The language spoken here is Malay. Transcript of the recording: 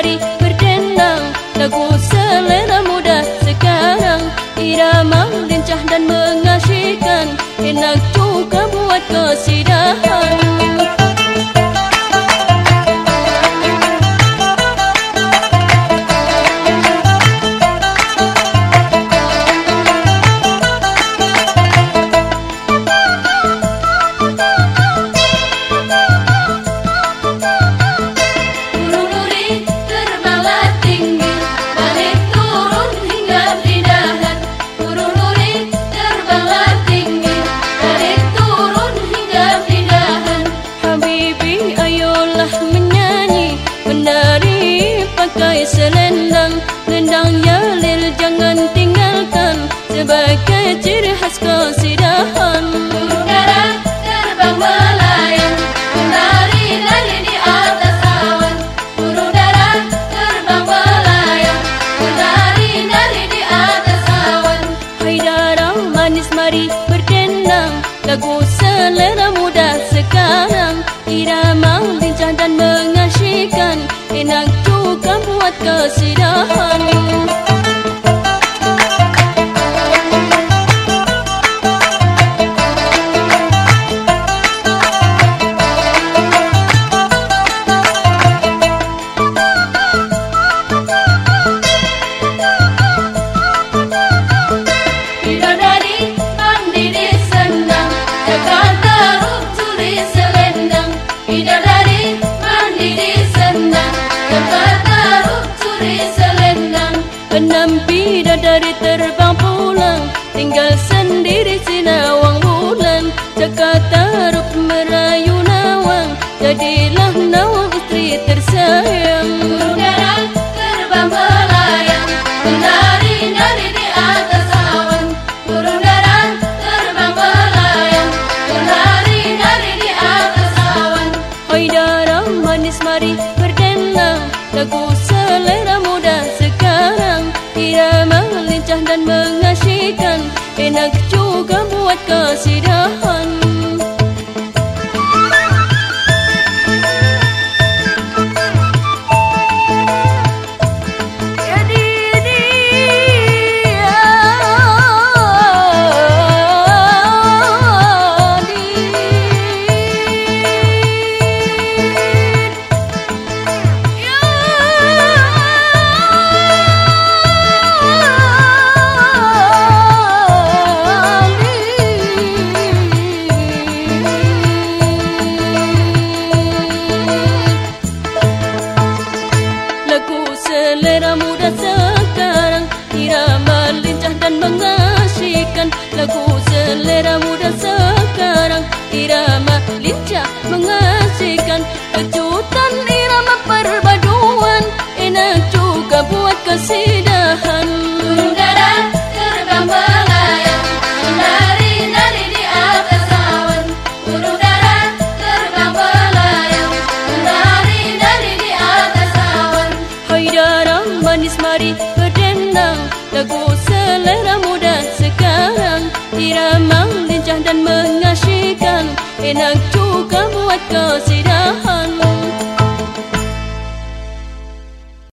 mari berdendang Lagu selera muda sekarang Irama lincah dan mengasihkan. Enak juga buat kesidahan Lagu selera muda sekarang. Irama lincah dan mengasihkan Enak juga buat kesidahan merayu nawang Jadilah nawang istri tersayang. Udara terbang melayang Menari-nari di atas awan. Udara terbang melayang Menari-nari di atas awan. Hai darah manis mari berdendang Lagu selera muda sekarang. Irama lincah dan mengasihkan Enak juga buat kesidahan buat kesidahan. Udara terbang melayang Menari-nari di atas awan. Udara terbang melayang Menari-nari di atas awan. Hai darah manis mari berdendang Lagu selera muda sekarang. Irama lincah dan mengasihkan Enak juga buat kesidahan